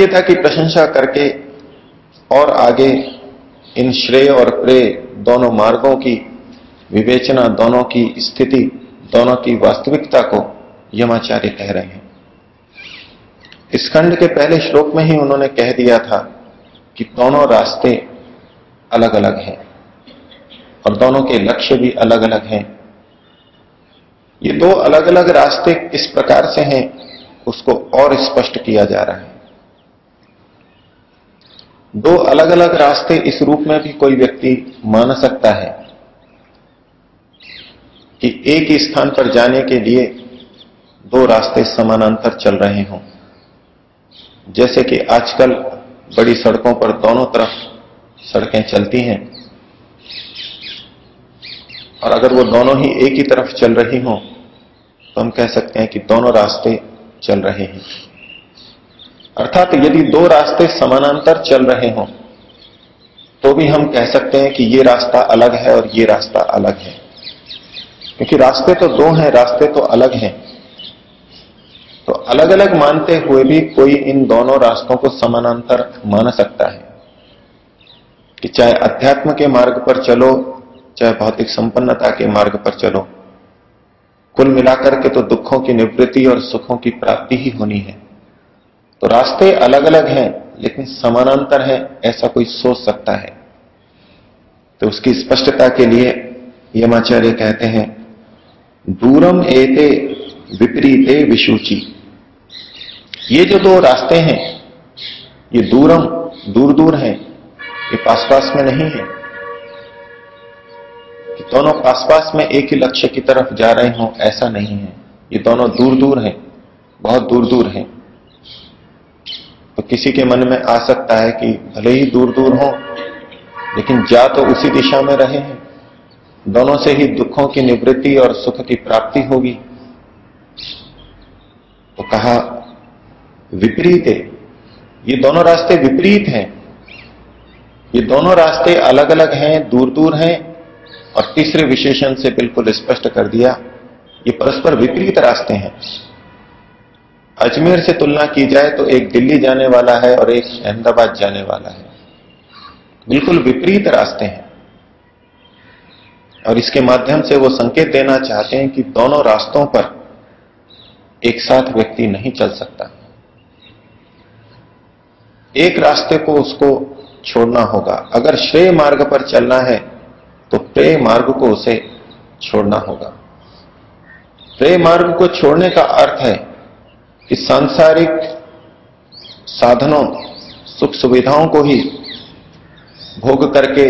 नचिकेता की प्रशंसा करके और आगे इन श्रेय और प्रेय दोनों मार्गों की विवेचना, दोनों की स्थिति, दोनों की वास्तविकता को यमाचार्य कह रहे हैं। इस खंड के पहले श्लोक में ही उन्होंने कह दिया था कि दोनों रास्ते अलग अलग हैं और दोनों के लक्ष्य भी अलग अलग हैं। ये दो अलग अलग रास्ते किस प्रकार से हैं, उसको और स्पष्ट किया जा रहा है। दो अलग अलग रास्ते इस रूप में भी कोई व्यक्ति मान सकता है कि एक ही स्थान पर जाने के लिए दो रास्ते समानांतर चल रहे हों। जैसे कि आजकल बड़ी सड़कों पर दोनों तरफ़ सड़कें चलती हैं और अगर वो दोनों ही एक ही तरफ़ चल रही हों तो हम कह सकते हैं कि दोनों रास्ते चल रहे हैं। अर्थात यदि दो रास्ते समानांतर चल रहे हों तो भी हम कह सकते हैं कि ये रास्ता अलग है और ये रास्ता अलग है। क्योंकि रास्ते तो दो हैं, रास्ते तो अलग हैं। तो अलग अलग मानते हुए भी कोई इन दोनों रास्तों को समानांतर मान सकता है। कि चाहे अध्यात्म के मार्ग पर चलो, चाहे भौतिक संपन्नता के मार्ग पर चलो, कुल मिलाकर के तो दुखों की निवृत्ति और सुखों की प्राप्ति ही होनी है। तो रास्ते अलग अलग हैं, लेकिन समानांतर है, ऐसा कोई सोच सकता है। तो उसकी स्पष्टता के लिए यमाचार्य कहते हैं, दूरम एते विपरीते विशुचि। ये जो दो रास्ते हैं, ये दूरम दूर दूर हैं, ये पास पास में नहीं है। कि दोनों पास पास में एक ही लक्ष्य की तरफ़ जा रहे हों, ऐसा नहीं है। ये दोनों दूर दूर हैं, बहुत दूर दूर हैं। तो किसी के मन में आ सकता है कि भले ही दूर दूर हो, लेकिन जा तो उसी दिशा में रहे हैं। दोनों से ही दुखों की निवृत्ति और सुख की प्राप्ति होगी। तो कहा, विपरीत है। ये दोनों रास्ते विपरीत हैं। ये दोनों रास्ते अलग अलग हैं दूर दूर हैं, और तीसरे विशेषण से बिल्कुल स्पष्ट कर दिया, ये परस्पर विपरीत रास्ते हैं। अजमेर से तुलना की जाए तो एक दिल्ली जाने वाला है और एक अहमदाबाद जाने वाला है। बिल्कुल विपरीत रास्ते हैं। और इसके माध्यम से वो संकेत देना चाहते हैं कि दोनों रास्तों पर एक साथ व्यक्ति नहीं चल सकता। एक रास्ते को उसको छोड़ना होगा। अगर श्रेय मार्ग पर चलना है तो प्रेय मार्ग को उसे छोड़ना होगा। प्रेय मार्ग को छोड़ने का अर्थ है कि सांसारिक साधनों, सुख सुविधाओं को ही भोग करके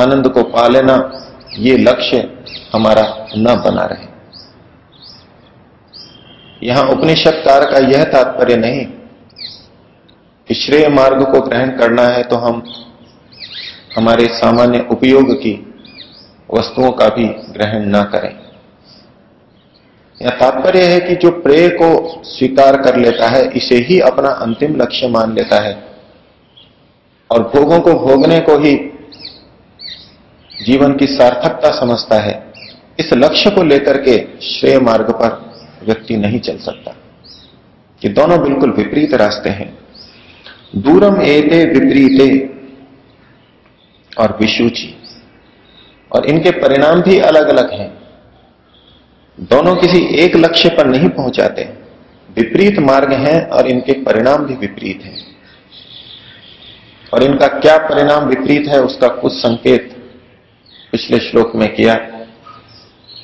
आनंद को पा लेना, ये लक्ष्य हमारा न बना रहे। यहाँ उपनिषद कार का यह तात्पर्य नहीं कि श्रेय मार्ग को ग्रहण करना है तो हम हमारे सामान्य उपयोग की वस्तुओं का भी ग्रहण ना करें। या तात्पर्य है कि जो प्रेय को स्वीकार कर लेता है, इसे ही अपना अंतिम लक्ष्य मान लेता है। और भोगों को भोगने को ही जीवन की सार्थकता समझता है। इस लक्ष्य को लेकर के श्रेय मार्ग पर व्यक्ति नहीं चल सकता। ये दोनों बिल्कुल विपरीत रास्ते हैं। दूरम एते विपरीते और विशुचि। और इनके परिणाम भी अलग अलग हैं। दोनों किसी एक लक्ष्य पर नहीं पहुंचाते। विपरीत मार्ग हैं और इनके परिणाम भी विपरीत हैं। और इनका क्या परिणाम विपरीत है, उसका कुछ संकेत पिछले श्लोक में किया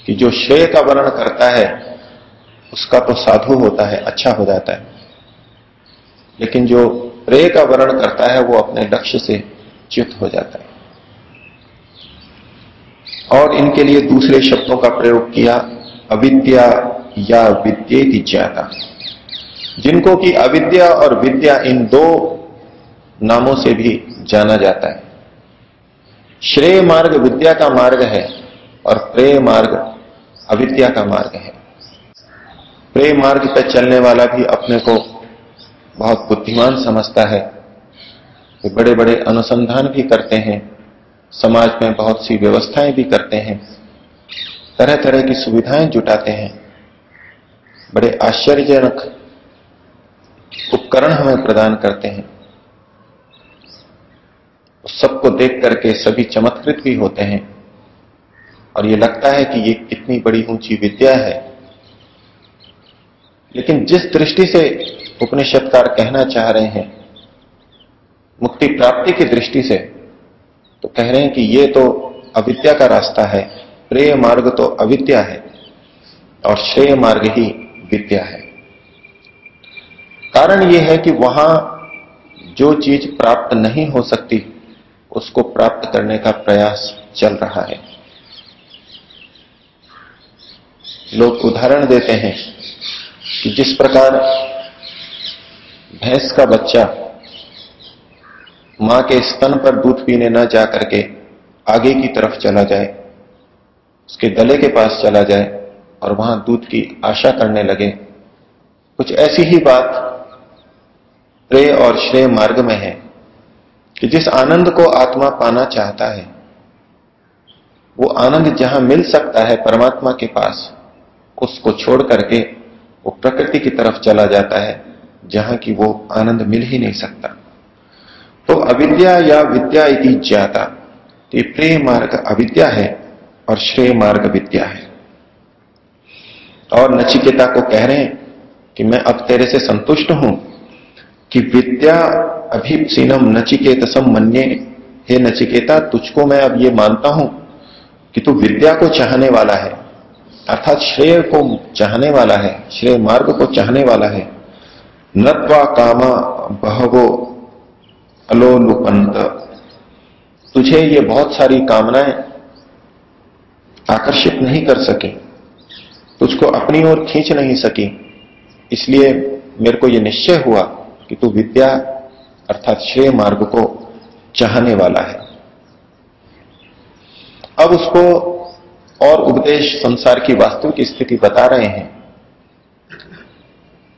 कि जो श्रेय का वर्णन करता है, उसका तो साधु होता है अच्छा हो जाता है। लेकिन जो प्रेय का वर्णन करता है, वो अपने लक्ष्य से च्युत हो जाता है। और इनके लिए दूसरे शब्दों का प्रयोग किया अविद्या या विद्ये ज्ञाता जिनको कि अविद्या और विद्या इन दो नामों से भी जाना जाता है। श्रेय मार्ग विद्या का मार्ग है और प्रेय मार्ग अविद्या का मार्ग है। प्रेय मार्ग पर चलने वाला भी अपने को बहुत बुद्धिमान समझता है। वे बड़े बड़े अनुसंधान भी करते हैं। समाज में बहुत सी व्यवस्थाएँ भी करते हैं। तरह तरह की सुविधाएँ जुटाते हैं। बड़े आश्चर्यजनक उपकरण हमें प्रदान करते हैं। सबको देख करके सभी चमत्कृत भी होते हैं। और ये लगता है कि ये कितनी बड़ी ऊँची विद्या है। लेकिन जिस दृष्टि से उपनिषदकार कहना चाह रहे हैं, मुक्ति प्राप्ति की दृष्टि से तो कह रहे हैं कि ये तो अविद्या का रास्ता है। प्रेय मार्ग तो अविद्या है और श्रेय मार्ग ही विद्या है। कारण यह है कि वहाँ जो चीज़ प्राप्त नहीं हो सकती, उसको प्राप्त करने का प्रयास चल रहा है। लोग उदाहरण देते हैं कि जिस प्रकार भैंस का बच्चा माँ के स्तन पर दूध पीने न जा करके आगे की तरफ़ चला जाए उसके गले के पास चला जाए और वहाँ दूध की आशा करने लगे। कुछ ऐसी ही बात प्रेय और श्रेय मार्ग में है कि जिस आनंद को आत्मा पाना चाहता है, वो आनंद जहाँ मिल सकता है परमात्मा के पास, उसको छोड़ करके वो प्रकृति की तरफ़ चला जाता है, जहाँ की वो आनंद मिल ही नहीं सकता। तो अविद्या या विद्या इति ज्ञाता तो ये प्रेय मार्ग अविद्या है। और श्रेय मार्ग विद्या है। और नचिकेता को कह रहे हैं कि मैं अब तेरे से संतुष्ट हूँ कि विद्या अभिपसीनम नचिकेत मन्ये। हे नचिकेता, तुझको मैं अब ये मानता हूँ कि तू विद्या को चाहने वाला है, अर्थात श्रेय को चाहने वाला है, श्रेय मार्ग को चाहने वाला है। नत्वा कामा बहवो अलोलुपंत तुझे ये बहुत सारी कामनाएँ आकर्षित नहीं कर सके। तुझको अपनी ओर खींच नहीं सकी। इसलिए मेरे को यह निश्चय हुआ कि तू विद्या अर्थात श्रेय मार्ग को चाहने वाला है। अब उसको और उपदेश संसार की वास्तविक स्थिति बता रहे हैं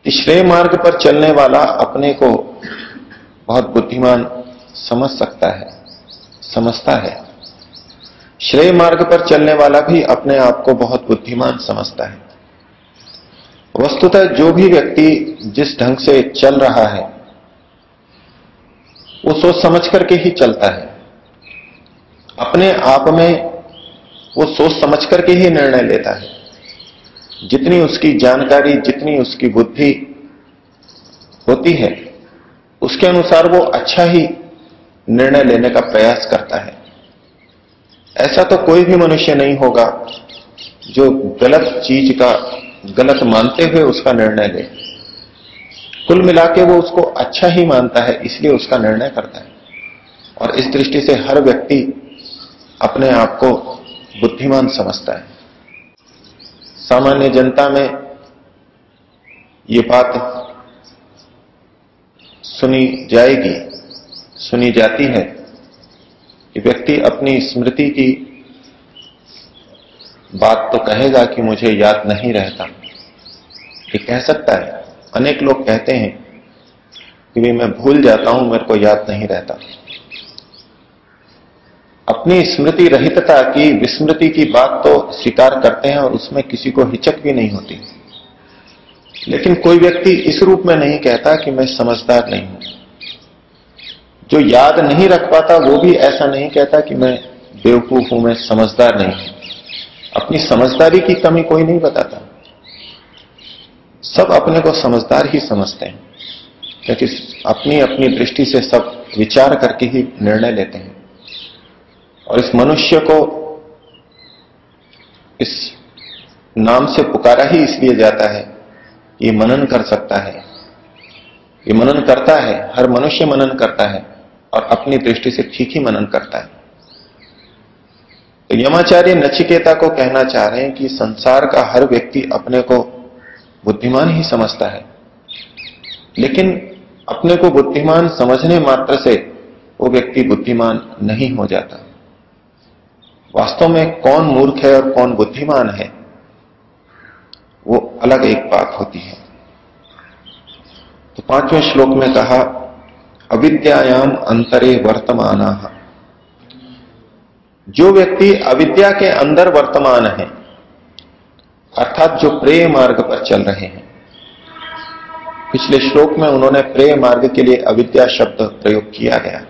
कि श्रेय मार्ग पर चलने वाला अपने को बहुत बुद्धिमान समझ सकता है, समझता है। श्रेय मार्ग पर चलने वाला भी अपने आप को बहुत बुद्धिमान समझता है। वस्तुतः जो भी व्यक्ति जिस ढंग से चल रहा है, वो सोच समझ करके ही चलता है। अपने आप में वो सोच समझ करके ही निर्णय लेता है। जितनी उसकी जानकारी, जितनी उसकी बुद्धि होती है, उसके अनुसार वो अच्छा ही निर्णय लेने का प्रयास करता है। ऐसा तो कोई भी मनुष्य नहीं होगा जो गलत चीज़ का, गलत मानते हुए उसका निर्णय ले। कुल मिला के वो उसको अच्छा ही मानता है, इसलिए उसका निर्णय करता है। और इस दृष्टि से हर व्यक्ति अपने आप को बुद्धिमान समझता है। सामान्य जनता में ये बात सुनी जाएगी, सुनी जाती है। कि व्यक्ति अपनी स्मृति की बात तो कहेगा कि मुझे याद नहीं रहता। ये कह सकता है। अनेक लोग कहते हैं कि भी मैं भूल जाता हूँ, मेरे को याद नहीं रहता। अपनी स्मृति रहितता की, विस्मृति की बात तो स्वीकार करते हैं और उसमें किसी को हिचक भी नहीं होती। लेकिन कोई व्यक्ति इस रूप में नहीं कहता कि मैं समझदार नहीं हूँ। जो याद नहीं रख पाता, वो भी ऐसा नहीं कहता कि मैं बेवकूफ़ हूँ, मैं समझदार नहीं हूँ। अपनी समझदारी की कमी कोई नहीं बताता। सब अपने को समझदार ही समझते हैं, क्योंकि अपनी अपनी दृष्टि से सब विचार करके ही निर्णय लेते हैं। और इस मनुष्य को इस नाम से पुकारा ही इसलिए जाता है ये मनन कर सकता है। ये मनन करता है, हर मनुष्य मनन करता है। और अपनी दृष्टि से ठीक ही मनन करता है। तो यमाचार्य नचिकेता को कहना चाह रहे हैं कि संसार का हर व्यक्ति अपने को बुद्धिमान ही समझता है। लेकिन अपने को बुद्धिमान समझने मात्र से वो व्यक्ति बुद्धिमान नहीं हो जाता। वास्तव में कौन मूर्ख है और कौन बुद्धिमान है, वो अलग एक बात होती है। तो पाँचवें श्लोक में कहा अविद्यायाम अंतरे वर्तमान। जो व्यक्ति अविद्या के अंदर वर्तमान है, अर्थात जो प्रेय मार्ग पर चल रहे हैं। पिछले श्लोक में उन्होंने प्रेय मार्ग के लिए अविद्या शब्द प्रयोग किया गया।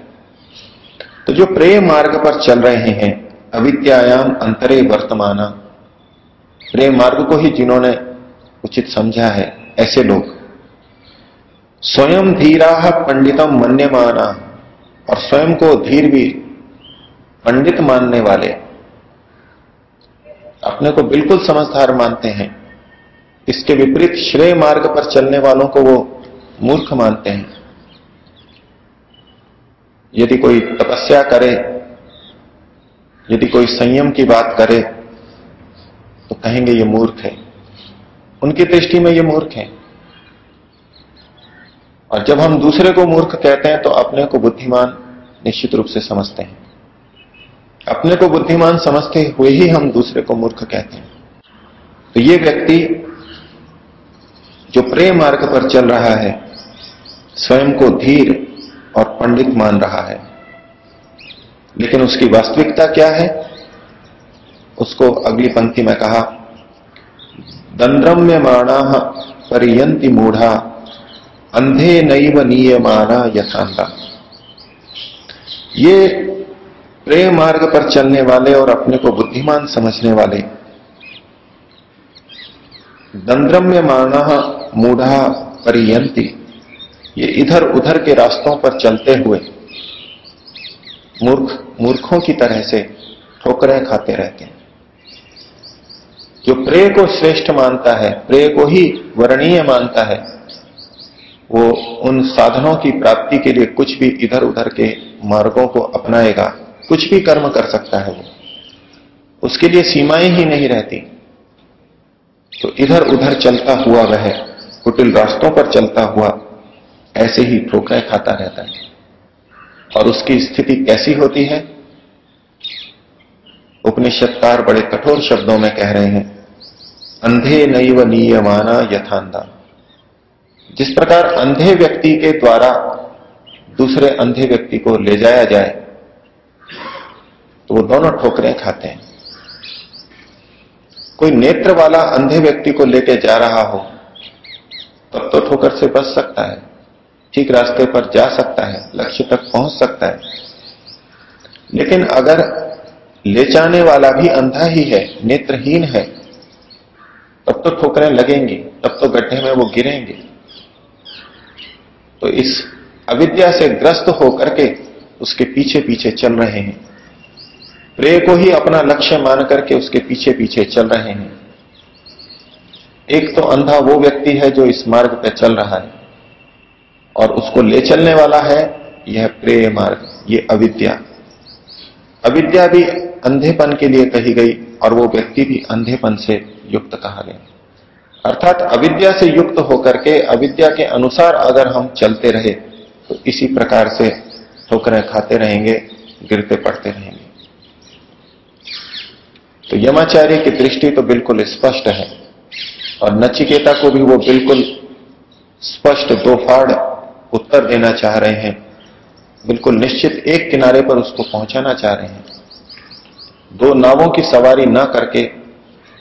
तो जो प्रेय मार्ग पर चल रहे हैं अविद्यायाम अंतरे वर्तमान। प्रेय मार्ग को ही जिन्होंने उचित समझा है, ऐसे लोग। स्वयं धीरा पंडितम मन्यमाना और स्वयं को धीर भी पंडित मानने वाले। अपने को बिल्कुल समझदार मानते हैं। इसके विपरीत श्रेय मार्ग पर चलने वालों को वो मूर्ख मानते हैं। यदि कोई तपस्या करे, यदि कोई संयम की बात करे तो कहेंगे ये मूर्ख है। उनकी दृष्टि में ये मूर्ख है। और जब हम दूसरे को मूर्ख कहते हैं तो अपने को बुद्धिमान निश्चित रूप से समझते हैं। अपने को बुद्धिमान समझते हुए ही हम दूसरे को मूर्ख कहते हैं। तो ये व्यक्ति जो प्रेम मार्ग पर चल रहा है, स्वयं को धीर और पंडित मान रहा है। लेकिन उसकी वास्तविकता क्या है? उसको अगली पंक्ति में कहा दंद्रम्य माणा परियंति मूढ़ा अंधे नैव नीयमाना यथांता ये प्रेम मार्ग पर चलने वाले और अपने को बुद्धिमान समझने वाले। दंद्रम्य माना मूढ़ा परियंती, ये इधर उधर के रास्तों पर चलते हुए मूर्ख, मूर्खों की तरह से ठोकरें खाते रहते हैं। जो प्रेय को श्रेष्ठ मानता है प्रेय को ही वर्णीय मानता है वो उन साधनों की प्राप्ति के लिए कुछ भी इधर उधर के मार्गों को अपनाएगा। कुछ भी कर्म कर सकता है वो। उसके लिए सीमाएँ ही नहीं रहती। तो इधर उधर चलता हुआ वह, कुटिल रास्तों पर चलता हुआ, ऐसे ही ठोकरें खाता रहता है। और उसकी स्थिति कैसी होती है? उपनिषदकार बड़े कठोर शब्दों में कह रहे हैं, अंधे नैव नीयमाना यथांधा जिस प्रकार अंधे व्यक्ति के द्वारा दूसरे अंधे व्यक्ति को ले जाया जाए तो वो दोनों ठोकरें खाते हैं। कोई नेत्र वाला अंधे व्यक्ति को लेके जा रहा हो, तब तो ठोकर से बच सकता है, ठीक रास्ते पर जा सकता है, लक्ष्य तक पहुँच सकता है। लेकिन अगर ले जाने वाला भी अंधा ही है, नेत्रहीन है, तब तो ठोकरें लगेंगी, तब तो गड्ढे में वो गिरेंगे। तो इस अविद्या से ग्रस्त होकर के उसके पीछे पीछे चल रहे हैं। प्रेय को ही अपना लक्ष्य मान करके उसके पीछे पीछे चल रहे हैं। एक तो अंधा वो व्यक्ति है जो इस मार्ग पर चल रहा है और उसको ले चलने वाला है यह प्रेय मार्ग, ये अविद्या। अविद्या भी अंधेपन के लिए कही गई और वो व्यक्ति भी अंधेपन से युक्त कहा गया। अर्थात अविद्या से युक्त होकर के, अविद्या के अनुसार अगर हम चलते रहे तो इसी प्रकार से ठोकरें खाते रहेंगे, गिरते पड़ते रहेंगे। तो यमाचार्य की दृष्टि तो बिल्कुल स्पष्ट है, और नचिकेता को भी वो बिल्कुल स्पष्ट दो फाड़ उत्तर देना चाह रहे हैं। बिल्कुल निश्चित एक किनारे पर उसको पहुंचाना चाह रहे हैं। दो नावों की सवारी ना करके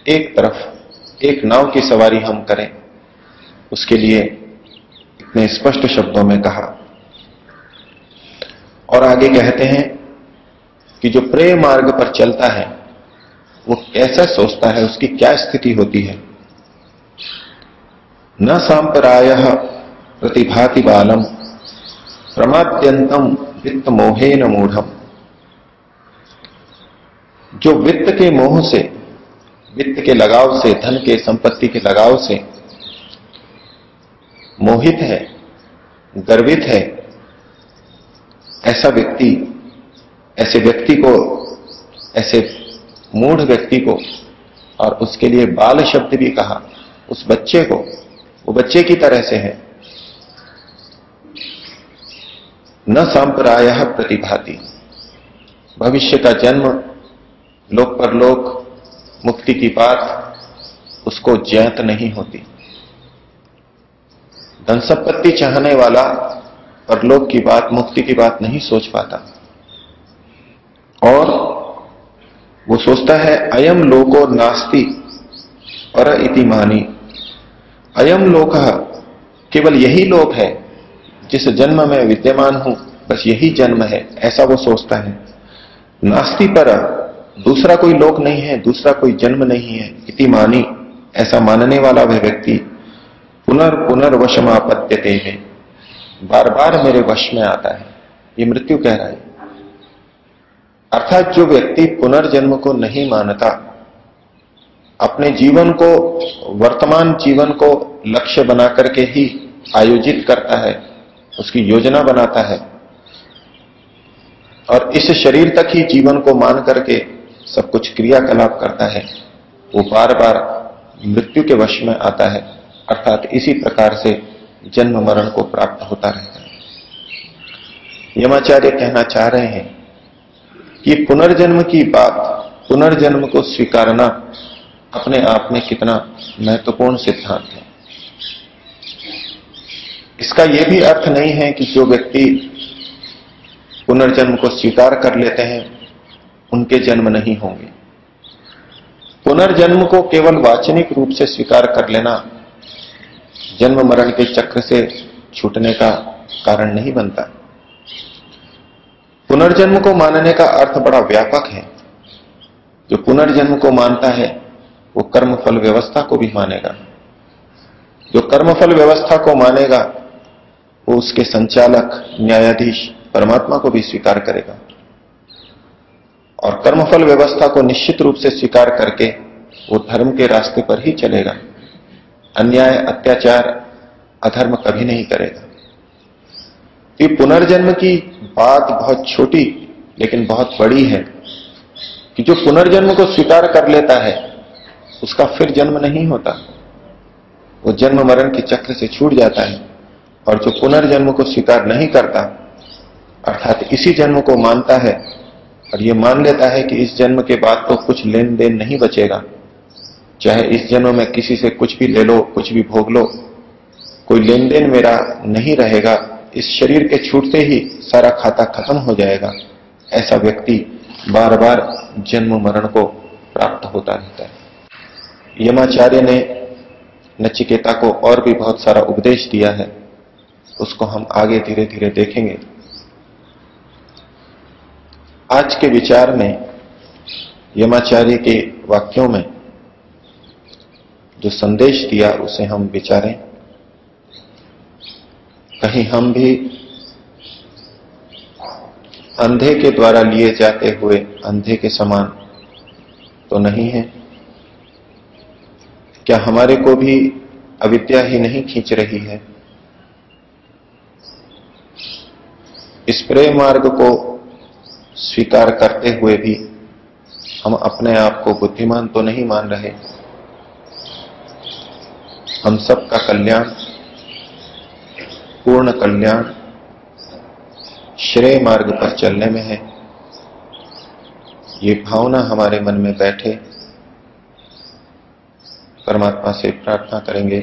एक तरफ़ एक नाव की सवारी हम करें। उसके लिए इतने स्पष्ट शब्दों में कहा। और आगे कहते हैं कि जो प्रेम मार्ग पर चलता है, वो कैसा सोचता है, उसकी क्या स्थिति होती है? न सांपराय प्रतिभाति बालम प्रमाद्यंतम वित्त मोहे न मूढ़ जो वित्त के मोह से वित्त के लगाव से, धन के, संपत्ति के लगाव से मोहित है, गर्वित है ऐसा व्यक्ति, ऐसे व्यक्ति को, ऐसे मूढ़ व्यक्ति को और उसके लिए बाल शब्द भी कहा, उस बच्चे को, वो बच्चे की तरह से है। न सांप्राय प्रतिभाती। भविष्य का जन्म, लोक परलोक मुक्ति की बात उसको ज्ञात नहीं होती। धन संपत्ति चाहने वाला परलोक की बात, मुक्ति की बात नहीं सोच पाता। और वो सोचता है, अयम लोको नास्ति पर इति मानी। अयम लोक केवल यही लोक है जिस जन्म में विद्यमान हूँ, बस यही जन्म है, ऐसा वो सोचता है। नास्ति पर दूसरा कोई लोक नहीं है, दूसरा कोई जन्म नहीं है, इति मानी, ऐसा मानने वाला वह व्यक्ति पुनर् पुनर्वशमापत्यते है। बार बार मेरे वश में आता है, ये मृत्यु कह रहा है। अर्थात जो व्यक्ति पुनर्जन्म को नहीं मानता, अपने जीवन को, वर्तमान जीवन को लक्ष्य बना करके ही आयोजित करता है, उसकी योजना बनाता है, और इस शरीर तक ही जीवन को मान करके सब कुछ क्रियाकलाप करता है, वो बार बार मृत्यु के वश में आता है, अर्थात इसी प्रकार से जन्म मरण को प्राप्त होता रहता है। यमाचार्य कहना चाह रहे हैं कि पुनर्जन्म की बात, पुनर्जन्म को स्वीकारना अपने आप में कितना महत्वपूर्ण सिद्धांत है। इसका यह भी अर्थ नहीं है कि जो व्यक्ति पुनर्जन्म को स्वीकार कर लेते हैं उनके जन्म नहीं होंगे। पुनर्जन्म को केवल वाचनिक रूप से स्वीकार कर लेना, जन्म मरण के चक्र से छूटने का कारण नहीं बनता। पुनर्जन्म को मानने का अर्थ बड़ा व्यापक है। जो पुनर्जन्म को मानता है, वो कर्मफल व्यवस्था को भी मानेगा। जो कर्मफल व्यवस्था को मानेगा, वो उसके संचालक, न्यायाधीश, परमात्मा को भी स्वीकार करेगा। और कर्मफल व्यवस्था को निश्चित रूप से स्वीकार करके वो धर्म के रास्ते पर ही चलेगा। अन्याय, अत्याचार, अधर्म कभी नहीं करेगा। ये पुनर्जन्म की बात बहुत छोटी, लेकिन बहुत बड़ी है कि जो पुनर्जन्म को स्वीकार कर लेता है, उसका फिर जन्म नहीं होता। वो जन्म मरण के चक्र से छूट जाता है और जो पुनर्जन्म को स्वीकार नहीं करता, अर्थात इसी जन्म को मानता है और ये मान लेता है कि इस जन्म के बाद तो कुछ लेन देन नहीं बचेगा। चाहे इस जन्म में किसी से कुछ भी ले लो, कुछ भी भोग लो, कोई लेन देन मेरा नहीं रहेगा। इस शरीर के छूटते ही सारा खाता खत्म हो जाएगा। ऐसा व्यक्ति बार बार जन्म मरण को प्राप्त होता रहता है। यमाचार्य ने नचिकेता को और भी बहुत सारा उपदेश दिया है। उसको हम आगे धीरे धीरे देखेंगे। आज के विचार में, यमाचार्य के वाक्यों में, जो संदेश दिया उसे हम विचारें। कहीं हम भी अंधे के द्वारा लिए जाते हुए अंधे के समान तो नहीं है। क्या हमारे को भी अविद्या ही नहीं खींच रही है? इस प्रेम मार्ग को स्वीकार करते हुए भी हम अपने आप को बुद्धिमान तो नहीं मान रहे। हम सबका कल्याण, पूर्ण कल्याण श्रेय मार्ग पर चलने में है। ये भावना हमारे मन में बैठे, परमात्मा से प्रार्थना करेंगे।